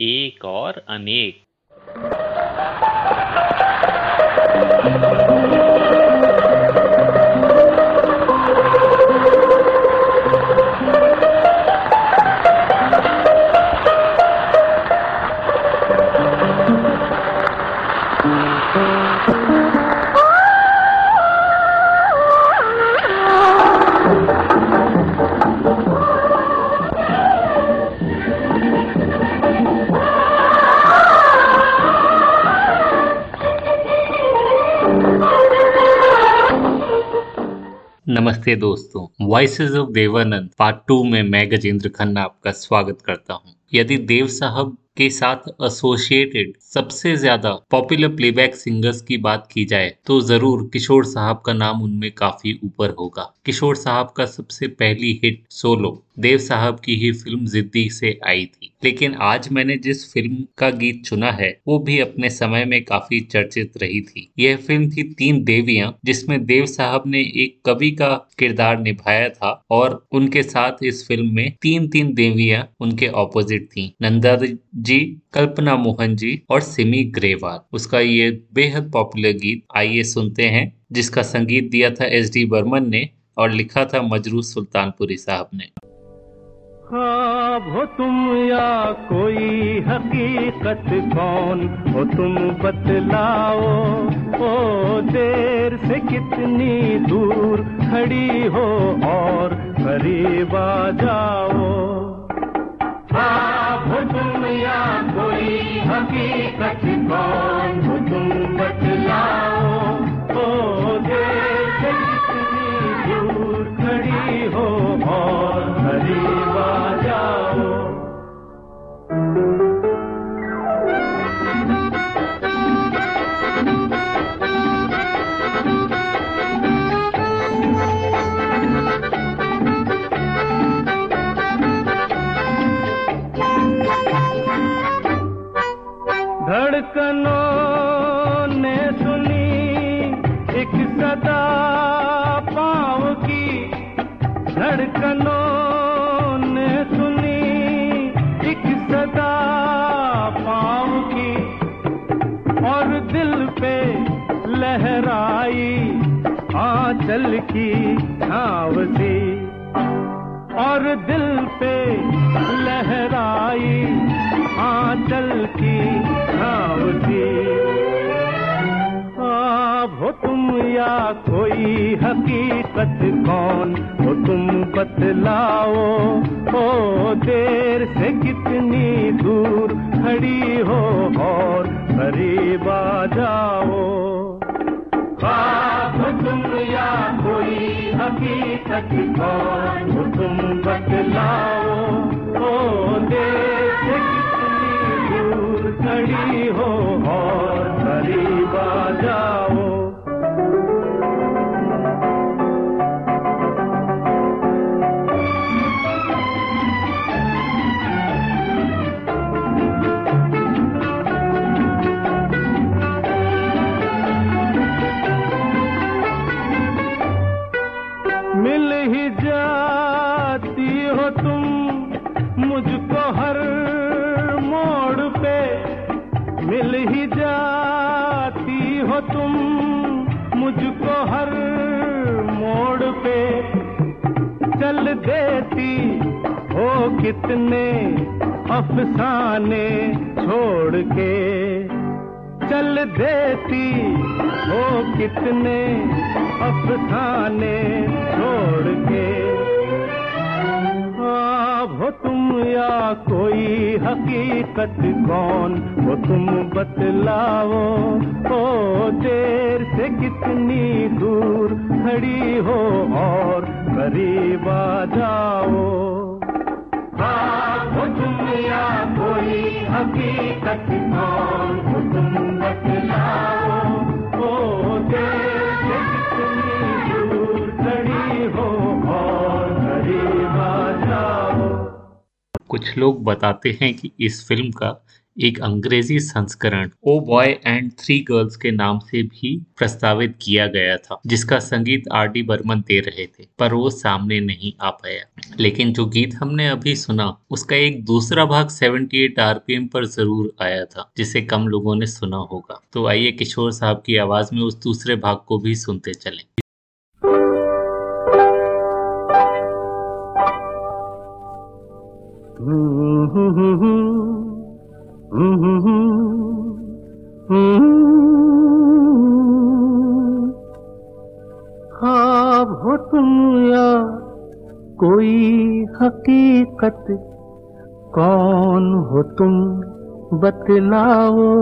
एक और अनेक। नमस्ते दोस्तों voices of Devanand part two में मैं गजेंद्र खन्ना आपका स्वागत करता हूँ। यदि देव साहब के साथ एसोसिएटेड सबसे ज़्यादा पॉपुलर प्लेबैक सिंगर्स की बात की जाए तो ज़रूर किशोर साहब का नाम उनमें काफ़ी ऊपर होगा किशोर साहब का सबसे पहली हिट सोलो देव साहब की ही फ़िल्म जिद्दी से आई थी। लेकिन आज मैंने जिस फ़िल्म का गीत चुना है, वो भी अपने समय में काफ़ी चर्चित रही थी। यह फ़िल्म थी तीन देवियाँ, जिसमें देव साहब ने एक कवि का किरदार निभाया था और उनके साथ इस फ़िल्म में तीन तीन देवियाँ उनके ऑपोजिट थी। नंदा जी कल्पना मोहन जी और सिमी ग्रेवाल। उसका ये बेहद पॉपुलर गीत आइए सुनते हैं, जिसका संगीत दिया था एस डी बर्मन ने और लिखा था मजरू सुल्तानपुरी साहब ने। ख्वाब हो तुम या कोई हकीकत कौन? हो तुम बतलाओ, ओ देर से कितनी दूर खड़ी हो और करीब आ जाओ। ख्वाब हो तुम या कोई हकीकत कौन? आंचल की छाव सी। और दिल पे लहराई आंचल की छाव सी। आप हो तुम या कोई हकीकत कौन? हो तुम बतलाओ, ओ देर से कितनी दूर खड़ी हो और करीब आ जाओ। या कोई हकीकत हो तुम बतलाओ। कितने अफसाने छोड़ के चल देती हो कितने अफसाने छोड़ के। आप हो तुम या कोई हकीकत कौन? हो तुम बतलाओ, ओ देर से कितनी दूर खड़ी हो और करीब आ जाओ। कुछ लोग बताते हैं कि इस फ़िल्म का एक अंग्रेज़ी संस्करण oh boy and three girls के नाम से भी प्रस्तावित किया गया था, जिसका संगीत आर डी बर्मन दे रहे थे, पर वो सामने नहीं आ पाया। लेकिन जो गीत हमने अभी सुना, उसका एक दूसरा भाग 78 आरपीएम पर ज़रूर आया था, जिसे कम लोगों ने सुना होगा। तो आइए किशोर साहब की आवाज़ में उस दूसरे भाग को भी सुनते चलें। ख्वाब हो तुम या कोई हकीकत, कौन हो तुम बतलाओ?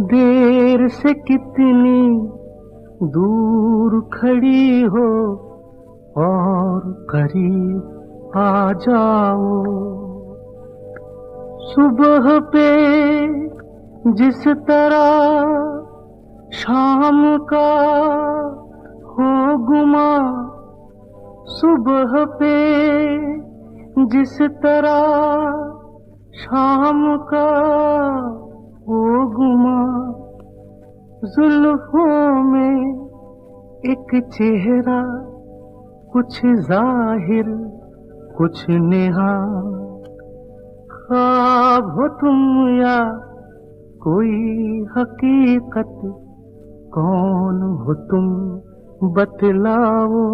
देर से कितनी दूर खड़ी हो और करीब आ जाओ। सुबह पे जिस तरह शाम का हो गुमा, सुबह पे जिस तरह शाम का हो गुमा, जुल्फों में एक चेहरा, कुछ ज़ाहिर, कुछ नेहा। ख्वाब हो तुम या कोई हकीकत? कौन हो तुम? बतलाओ।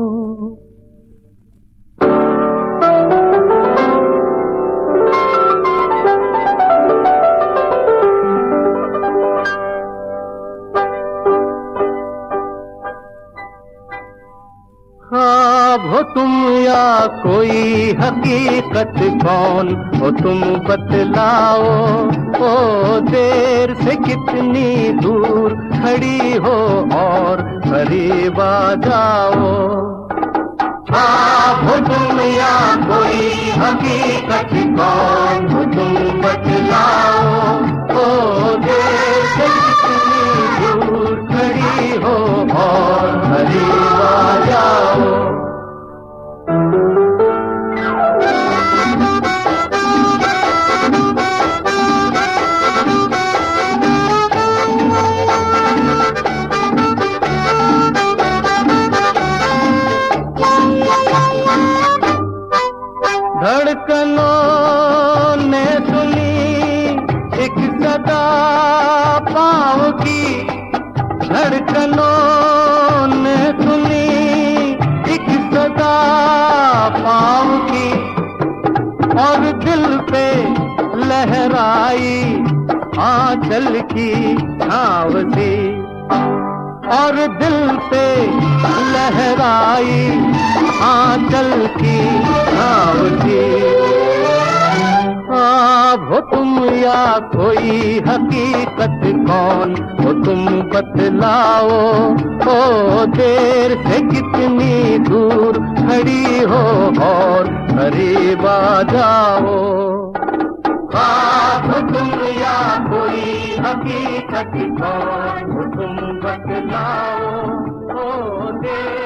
तुम या कोई हकीकत कौन? हो तुम बतलाओ, ओ देर से कितनी दूर खड़ी हो और करीब आ जाओ। ख्वाब हो तुम या कोई हकीकत कौन? हो तुम बतलाओ, ओ देर से कितनी दूर खड़ी हो और करीब आ जाओ। लहराई, आंचल की छाव सी। और दिल पे लहराई, आंचल की छाव सी। हो तुम या कोई हकीकत, कौन हो तुम बतलाओ? ओ देर से कितनी दूर खड़ी हो और करीब आ जाओ। कोई हकीकत तुम बतलाओ, ओ जाओ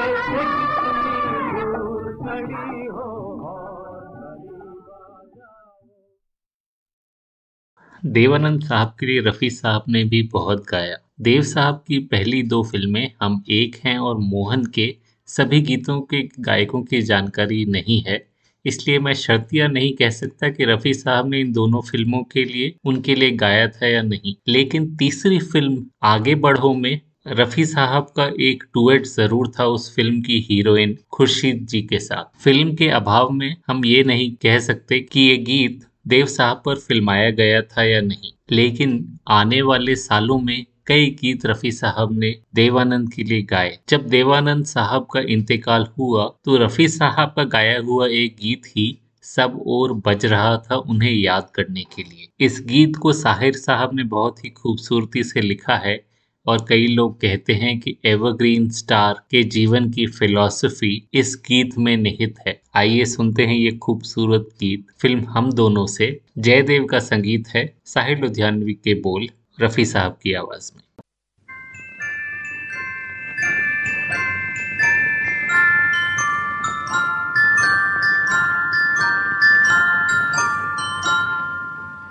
देवानंद साहब के लिए रफ़ी साहब ने भी बहुत गाया। देव साहब की पहली दो फ़िल्में हम एक हैं और मोहन के सभी गीतों के गायकों की जानकारी नहीं है। इसलिए मैं शर्तिया नहीं कह सकता कि रफ़ी साहब ने इन दोनों फ़िल्मों के लिए उनके लिए गाया था या नहीं। लेकिन तीसरी फ़िल्म, आगे बढ़ो में, रफ़ी साहब का एक टूएट ज़रूर था उस फ़िल्म की हीरोइन खुर्शीद जी के साथ। फ़िल्म के अभाव में हम ये नहीं कह सकते कि ये गीत देव साहब पर फिल्माया गया था या नहीं। लेकिन आने वाले सालों में कई गीत रफ़ी साहब ने देवानंद के लिए गाए। जब देवानंद साहब का इंतकाल हुआ तो रफ़ी साहब का गाया हुआ एक गीत ही सब और बज रहा था उन्हें याद करने के लिए। इस गीत को साहिर साहब ने बहुत ही खूबसूरती से लिखा है और कई लोग कहते हैं कि एवरग्रीन स्टार के जीवन की फिलॉसफी इस गीत में निहित है। आइए सुनते हैं ये खूबसूरत गीत। फ़िल्म हम दोनों से। जयदेव का संगीत है। साहिर लुधियानवी के बोल। रफ़ी साहब की आवाज़ में।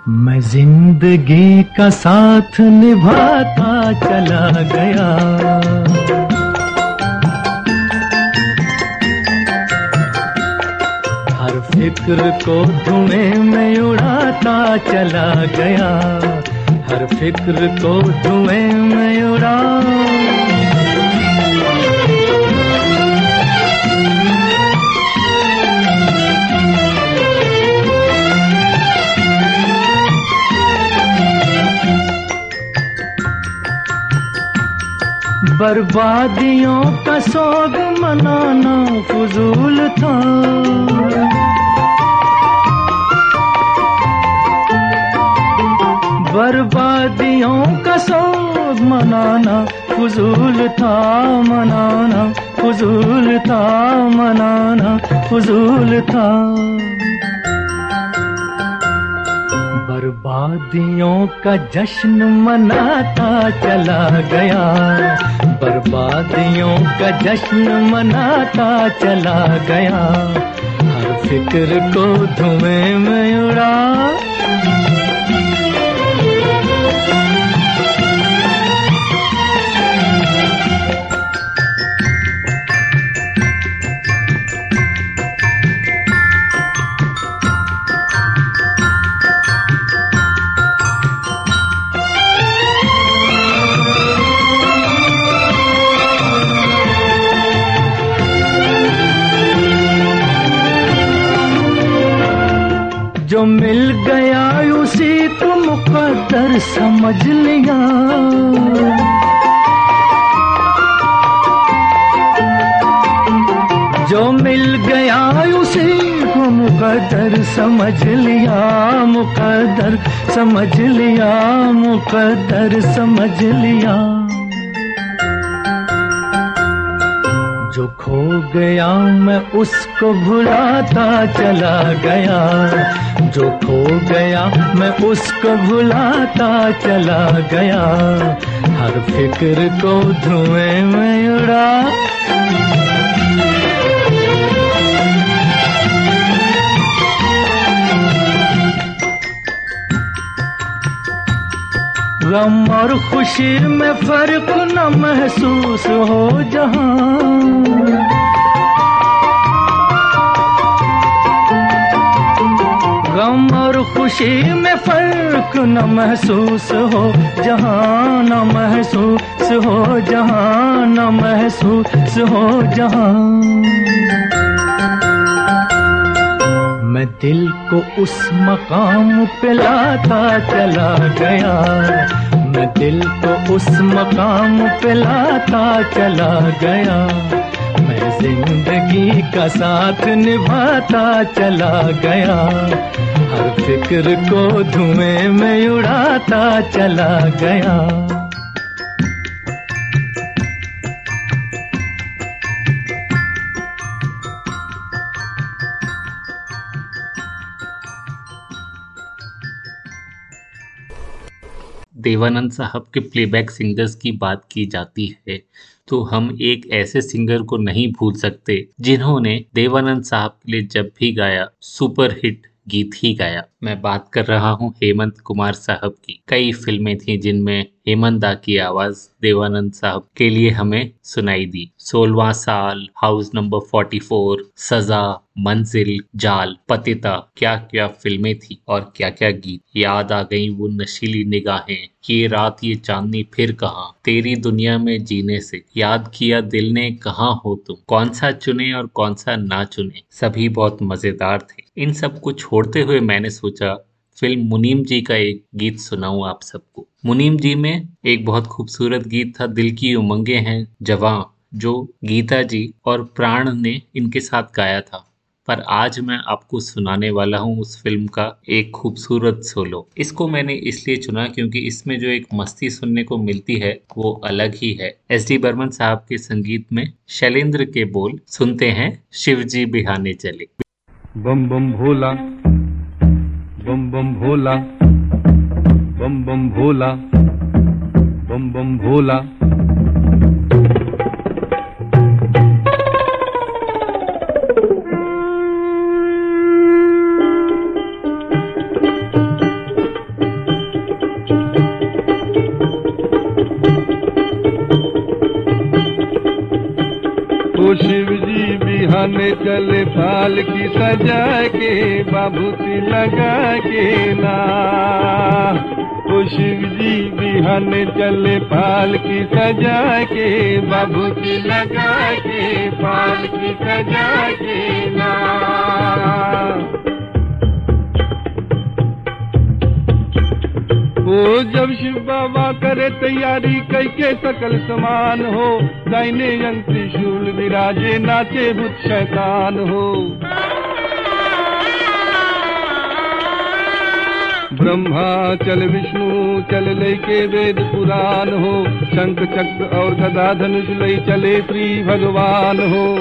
मैं ज़िंदगी का साथ निभाता चला गया। हर फ़िक्र को धुएँ में उड़ाता चला गया। हर फ़िक्र को धुएँ में उड़ा बर्बादियों का सोग मनाना फजूल था। बर्बादियों का सोग मनाना, फजूल था मनाना, फजूल था मनाना, फजूल था। बर्बादियों का जश्न मनाता चला गया, बर्बादियों का जश्न मनाता चला गया। हर फ़िक्र को धुएँ में उड़ा मुकद्दर समझ लिया। जो मिल गया उसे को मुकदर समझ लिया मुकदर समझ लिया मुकदर समझ लिया। जो खो गया, मैं उसको भुलाता चला गया। जो खो गया, मैं उसको भुलाता चला गया। हर फ़िक्र को धुएँ में उड़ा। गम और खुशी में फ़र्क न महसूस हो जहाँ। गम और खुशी में फ़र्क न महसूस हो जहाँ, न महसूस हो जहाँ, न महसूस हो जहाँ। मैं दिल को उस मकाम पे लाता चला गया। मैं दिल को उस मकाम पे लाता चला गया। मैं ज़िंदगी का साथ निभाता चला गया। हर फ़िक्र को धुएँ में उड़ाता चला गया। देवानंद साहब के प्लेबैक सिंगर्स की बात की जाती है तो हम एक ऐसे सिंगर को नहीं भूल सकते, जिन्होंने देवानंद साहब के लिए जब भी गाया सुपर हिट गीत ही गाया। मैं बात कर रहा हूँ हेमंत कुमार साहब की। कई फ़िल्में थी जिनमें हेमंत दा की आवाज़ देवानंद साहब के लिए हमें सुनाई दी। सोलवा साल, हाउस नंबर 44 सजा, मंजिल, जाल, पतिता क्या क्या फ़िल्में थी और क्या क्या गीत। याद आ गई वो नशीली निगाहें, ये रात, ये चांदनी, फिर कहा? तेरी दुनिया में जीने से। याद किया दिल ने कहा हो तुम? कौन सा चुने और कौन सा ना चुने। सभी बहुत मज़ेदार थे। इन सबको छोड़ते हुए मैंने फ़िल्म मुनीम जी का एक गीत सुनाऊं आप सबको? मुनीम जी में एक बहुत खूबसूरत गीत था, दिल की उमंगे हैं जवां जो गीता जी और प्राण ने इनके साथ गाया था। पर आज मैं आपको सुनाने वाला हूँ उस फ़िल्म का एक खूबसूरत सोलो। इसको मैंने इसलिए चुना क्योंकि इसमें जो एक मस्ती सुनने को मिलती है, वो अलग ही है। एस डी बर्मन साहब के संगीत में शैलेंद्र के बोल, सुनते हैं शिवजी बिहाने चले। बम बम भोला बम भोला बम बम भोला बम बम भोला शिव जी चले पाल की सजा के, बाबूती लगा के ना। शिव जी बिहान चले पाल की सजा के, बाबूती लगा के पाल की सजा के ना। ओ जब शिव बाबा करे तैयारी कई के सकल समान हो दाहिने अंग त्रिशूल विराजे, नाचे भूत शैतान हो। ब्रह्मा, चल विष्णु, चल लेके वेद पुराण हो, शंख, चक्र और गदा धनुष लई चले श्री भगवान हो।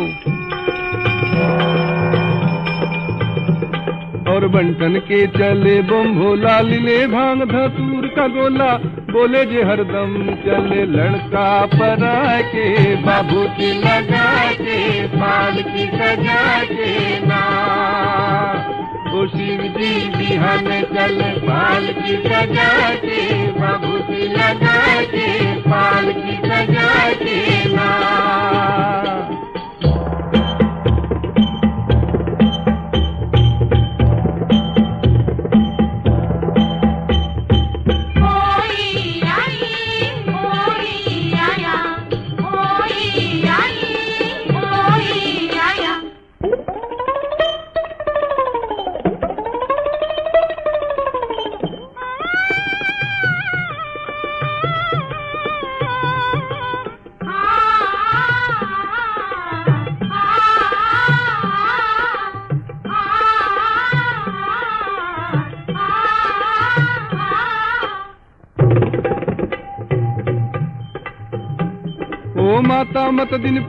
और बंटन के चले बम भोला लीले भाँग धतूर का गोला। बोले जे हरदम चले लड़का परा के, बाबू की लगा के पाल की सजा के ना। शिव जी बिहान चल पाल की सजा के, बाबू की लगा के पाल की सजा के ना।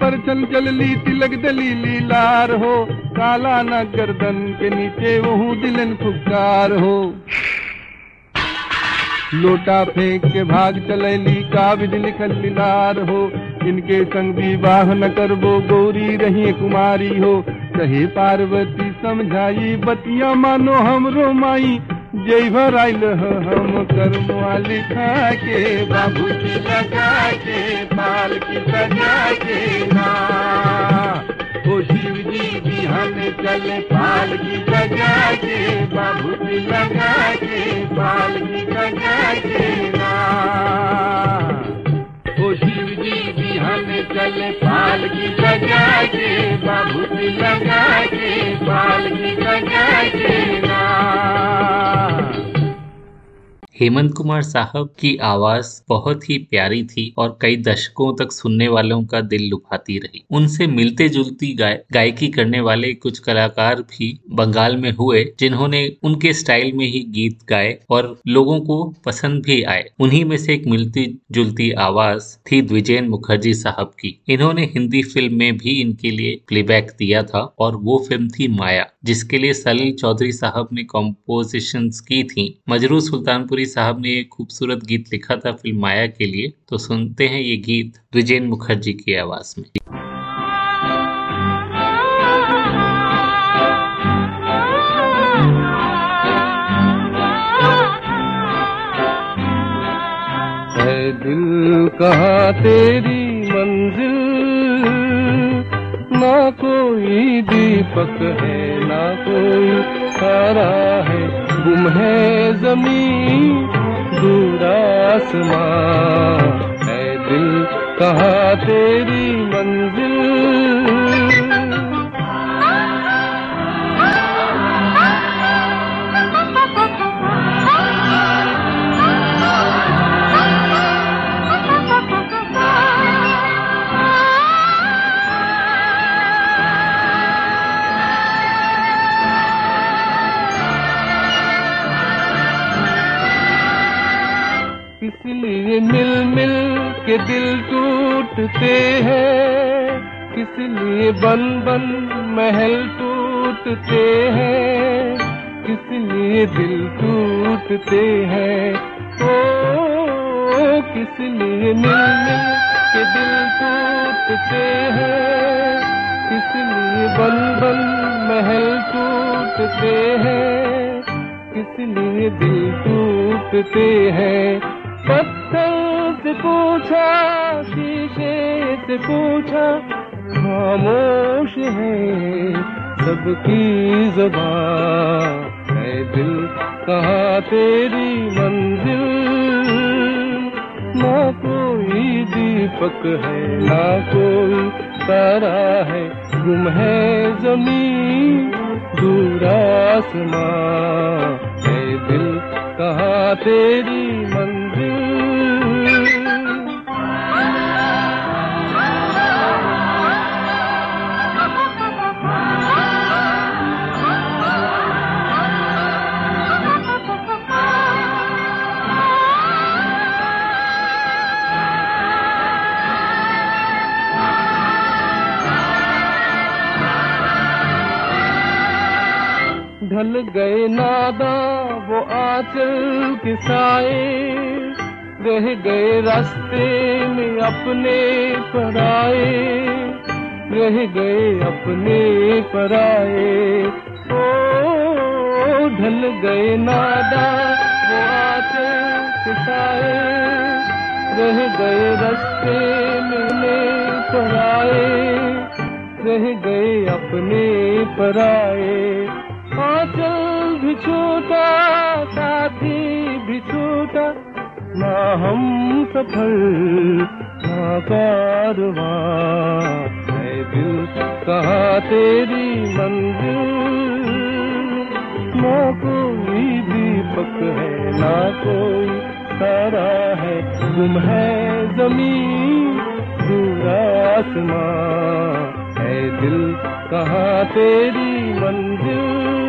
पर चल चल ली तिलक दलीली लार हो। काला न गर्दन के नीचे वहू दिलन फुकार हो। लोटा फेंक के भाग चलैली का विधि लिखल लीलार हो। इनके संग विवाह न करबो, गौरी रही कुमारी हो। कहे पार्वती, समझाई बतिया मानो हमरो माई। जय आयल हम कर्मवा लिखा के बाबू की लगा के पाल की सजा के ना। शिव जी बिहान चले पाल की सजा के बाबू की लगा के पाल की सजा के ना। ओ शिव जी, हम चले पाल की सजा के बाबू की लगा के पाल की सजा के ना हेमंत कुमार साहब की आवाज़ बहुत ही प्यारी थी और कई दशकों तक सुनने वालों का दिल लुभाती रही। उनसे मिलते जुलती गाय, गायकी करने वाले कुछ कलाकार भी बंगाल में हुए, जिन्होंने उनके स्टाइल में ही गीत गाए और लोगों को पसंद भी आए। उन्हीं में से एक मिलती जुलती आवाज़ थी द्विजेन मुखर्जी साहब की। इन्होंने हिंदी फ़िल्म में भी इनके लिए प्लेबैक दिया था और वो फ़िल्म थी माया, जिसके लिए सलील चौधरी साहब ने कॉम्पोजिशन की थी। मजरू सुल्तानपुरी साहब ने एक खूबसूरत गीत लिखा था फ़िल्म माया के लिए तो सुनते हैं ये गीत द्विजेन मुखर्जी की आवाज़ में। दिल कहाँ तेरी मंजिल? ना कोई दीपक है, ना कोई तारा है। गुम है ज़मीन दूर आसमां। है दिल कहा तेरी मंजिल? के दिल टूटते हैं किसलिए बन बन महल टूटते हैं, किस लिए दिल टूटते हैं। ओ किसलिए मिल मिल के दिल टूटते हैं, किस लिए बन बन महल टूटते हैं, किस लिए दिल टूटते हैं। पत्थर से पूछा, शीशे से पूछा, खामोश है सबकी ज़ुबान। है दिल कहा तेरी मंजिल? ना कोई दीपक है, ना कोई तारा है, गुम है ज़मीन, दूर आसमां है दिल कहाँ तेरी मंजिल? ढल गए नादा, वो आंचल के साए। रह गए रास्ते में अपने पराए। रह गए अपने पराए। ओ, ढल गए नादा, वो आंचल के साए। रह गए रास्ते में पराए। रह गए अपने पराए। भी छोटा, साथी भी छोटा। ना हम सफल, ना कारवां। है दिल कहा तेरी मंजिल? ना कोई दीपक है, ना कोई तारा है। गुम है ज़मीन आसमां। है दिल कहाँ तेरी मंजिल?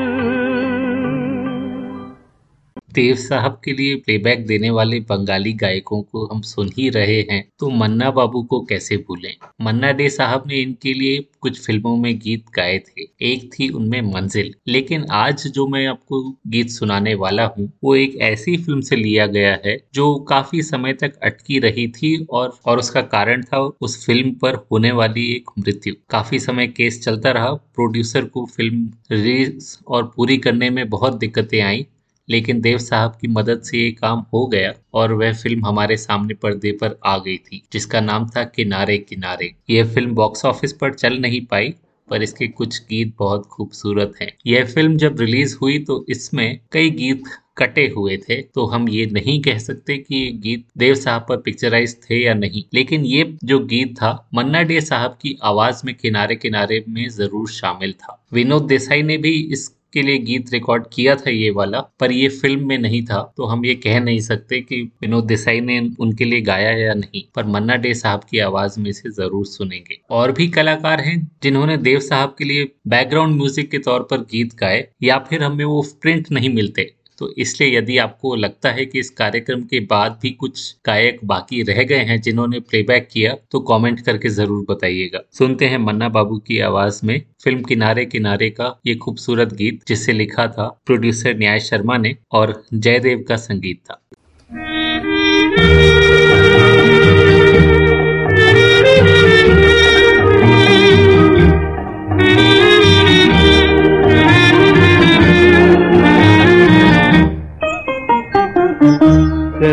देव साहब के लिए प्लेबैक देने वाले बंगाली गायकों को हम सुन ही रहे हैं तो मन्ना बाबू को कैसे भूलें? मन्ना डे साहब ने इनके लिए कुछ फ़िल्मों में गीत गाए थे, एक थी उनमें मंजिल, लेकिन आज जो मैं आपको गीत सुनाने वाला हूँ, वो एक ऐसी फ़िल्म से लिया गया है, जो काफ़ी समय तक अटकी रही थी और और उसका कारण था उस फ़िल्म पर होने वाली एक मृत्यु। काफ़ी समय केस चलता रहा, प्रोड्यूसर को फ़िल्म रिलीज़ और पूरी करने में बहुत दिक्कतें आई लेकिन देव साहब की मदद से ये काम हो गया और वह फ़िल्म हमारे सामने पर्दे पर आ गई थी, जिसका नाम था किनारे किनारे। यह फ़िल्म बॉक्स ऑफ़िस पर चल नहीं पाई, पर इसके कुछ गीत बहुत खूबसूरत हैं। यह फ़िल्म जब रिलीज़ हुई तो इसमें कई गीत कटे हुए थे तो हम ये नहीं कह सकते कि ये गीत देव साहब पर पिक्चराइज थे या नहीं। लेकिन ये जो गीत था, मन्ना डे साहब की आवाज़ में किनारे किनारे में ज़रूर शामिल था। विनोद देसाई ने भी इस के लिए गीत रिकॉर्ड किया था ये वाला, पर ये फ़िल्म में नहीं था तो हम ये कह नहीं सकते कि विनोद देसाई ने उनके लिए गाया या नहीं, पर मन्ना डे साहब की आवाज़ में से ज़रूर सुनेंगे। और भी कलाकार हैं, जिन्होंने देव साहब के लिए बैकग्राउंड म्यूज़िक के तौर पर गीत गाए, या फिर हमें वो प्रिंट नहीं मिलते। तो इसलिए यदि आपको लगता है कि इस कार्यक्रम के बाद भी कुछ गायक बाकी रह गए हैं जिन्होंने प्लेबैक किया तो कमेंट करके ज़रूर बताइएगा। सुनते हैं मन्ना बाबू की आवाज़ में फ़िल्म किनारे किनारे का ये खूबसूरत गीत जिसे लिखा था प्रोड्यूसर न्याय शर्मा ने और जयदेव का संगीत था।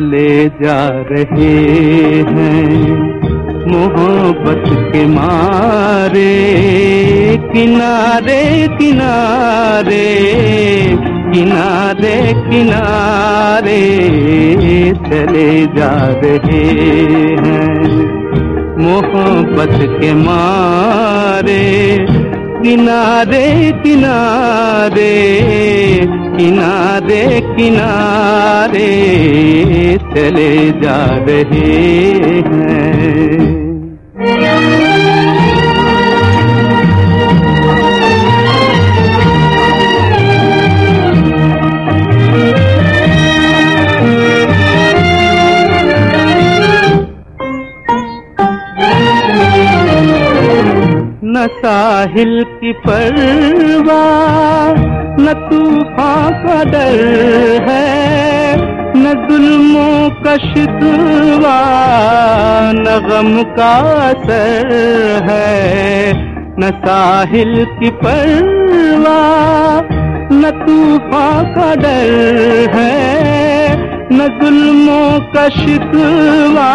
चले जा रहे हैं। मोहब्बत के मारे, किनारे किनारे किनारे किनारे चले जा रहे हैं। मोहब्बत के मारे किनारे किनारे किनारे किनारे चले जा रहे हैं। साहिल की परवा, न तूफ़ान का डर है, न जुल्मों का शिकवा, न गम का असर है। न साहिल की परवा, न तूफ़ान का डर है न जुल्मों का शिकवा,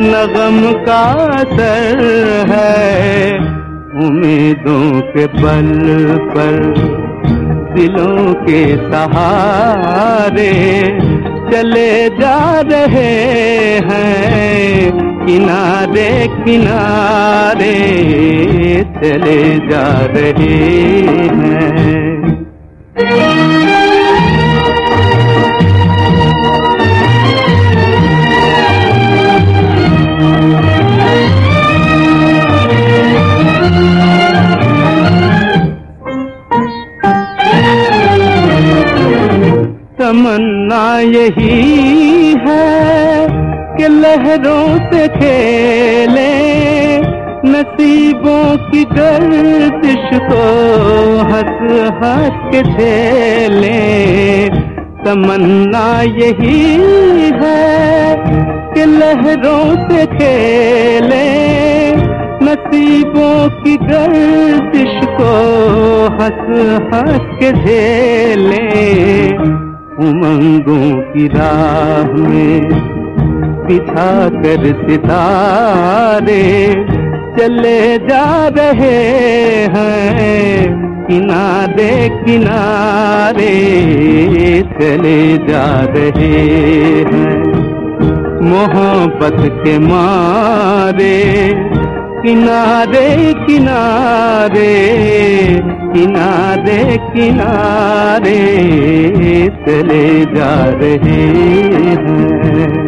न गम का असर है। उम्मीदों के बल पर, दिलों के सहारे चले जा रहे हैं। किनारे किनारे चले जा रहे हैं। तमन्ना यही है कि लहरों से खेले, नसीबों की गर्दिश को हंस हंस के झेले। तमन्ना यही है कि लहरों से खेले, नसीबों की गर्दिश को हंस हंस के झेले। उमंगों की राह में बिछा कर सितारे चले जा रहे हैं। किनारे किनारे चले जा रहे हैं। मोहब्बत के मारे, किनारे किनारे किनारे किनारे चले जा रहे हैं।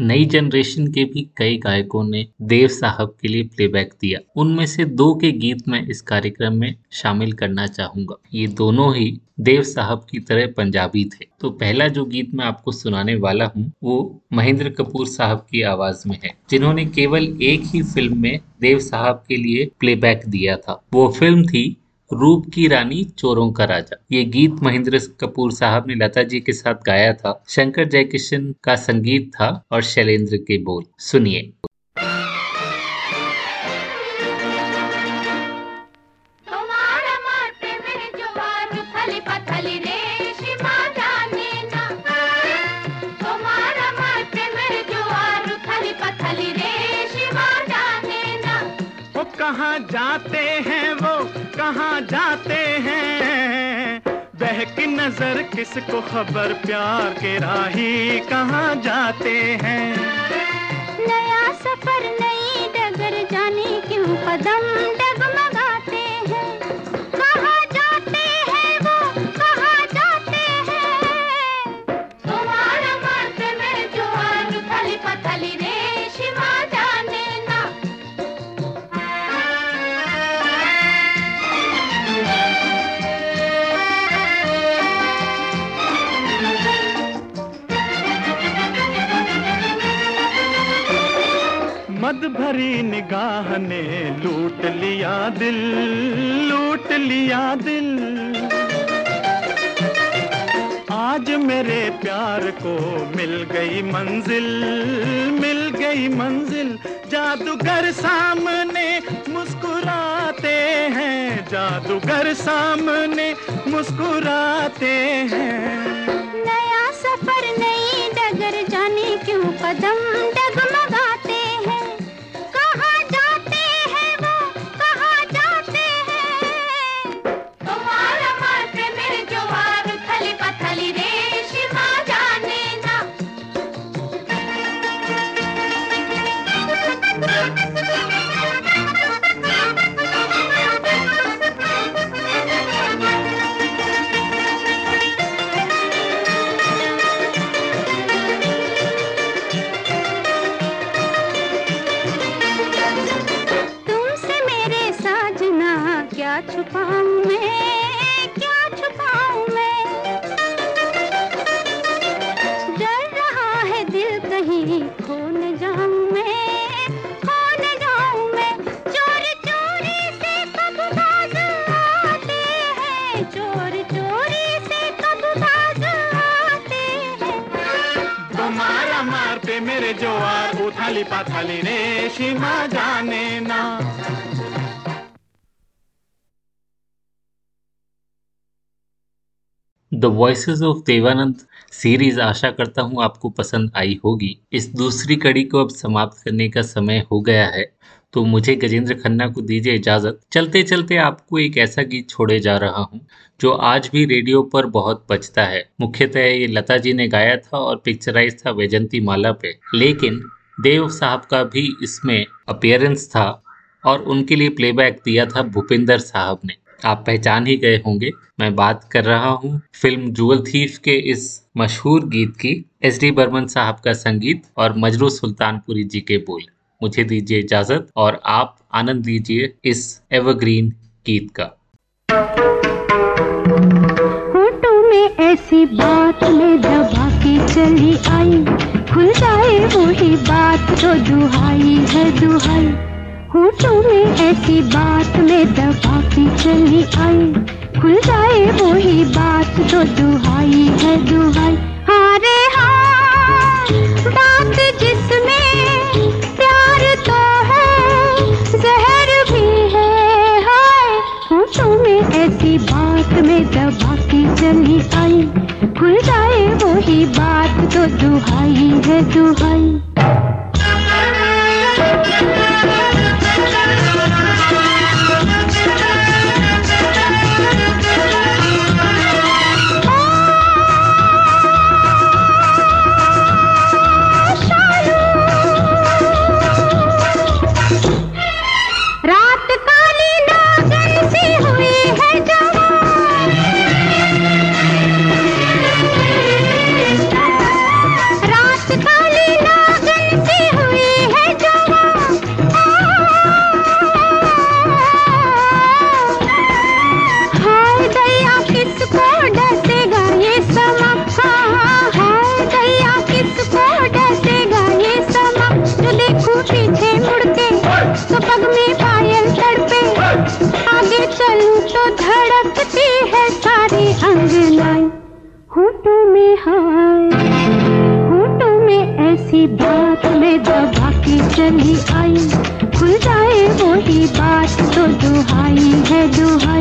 नई जनरेशन के भी कई गायकों ने देव साहब के लिए प्लेबैक दिया। उनमें से दो के गीत मैं इस कार्यक्रम में शामिल करना चाहूँगा। ये दोनों ही देव साहब की तरह पंजाबी थे। तो पहला जो गीत मैं आपको सुनाने वाला हूँ, वो महेंद्र कपूर साहब की आवाज़ में है, जिन्होंने केवल एक ही फ़िल्म में देव साहब के लिए प्लेबैक दिया था। वो फ़िल्म थी रूप की रानी, चोरों का राजा। ये गीत महेंद्र कपूर साहब ने लता जी के साथ गाया था, शंकर जयकिशन का संगीत था और शैलेंद्र के बोल। सुनिए। कहाँ जाते हैं वो? कहाँ जाते हैं? बहकी नज़र किसको खबर? प्यार के राही कहाँ जाते हैं? नया सफ़र नई डगर जाने क्यों कदम भरी निगाह ने लूट लिया दिल, लूट लिया दिल। आज मेरे प्यार को मिल गई मंजिल, मिल गई मंजिल। जादूगर सामने मुस्कुराते हैं, जादूगर सामने मुस्कुराते हैं। नया सफ़र, नई डगर, जाने क्यों कदम वॉइसेस ऑफ़ देवानंद सीरीज़ आशा करता हूँ आपको पसंद आई होगी। इस दूसरी कड़ी को अब समाप्त करने का समय हो गया है तो मुझे गजेंद्र खन्ना को दीजिए इजाज़त। चलते चलते आपको एक ऐसा गीत छोड़े जा रहा हूँ, जो आज भी रेडियो पर बहुत बचता है। मुख्यतः ये लता जी ने गाया था और पिक्चराइज था वैजंती माला पे। लेकिन देव साहब का भी इसमें अपियरेंस था और उनके लिए प्लेबैक दिया था भूपिंदर साहब ने। आप पहचान ही गए होंगे। मैं बात कर रहा हूँ फ़िल्म जुअल थीफ के इस मशहूर गीत की, एस डी बर्मन साहब का संगीत और मजरू सुल्तानपुरी जी के बोल। मुझे दीजिए इजाज़त और आप आनंद लीजिए इस एवरग्रीन गीत का। में ऐसी बात में दबा के चली आई। खुल जाए वही बात तो दुहाई है दुहाई। होठों में ऐसी बात में दबा के चली आई। खुल जाए वही बात तो दुहाई है दुहाई। हाँ रे हाँ बात जिसमें प्यार तो है, जहर भी है, हाय। होठों में ऐसी बात में दबा के चली आई। खुल जाए वही बात तो दुहाई है दुहाई। चली आई खुल जाए वही बात तो दुहाई है दुहाई